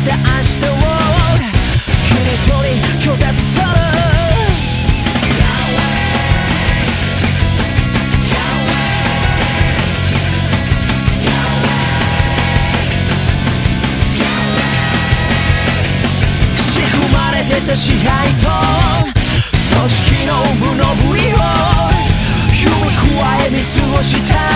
って明日を切り取り拒絶する。まれてた支配と組織の無のぶりを踏み加え見過ごした。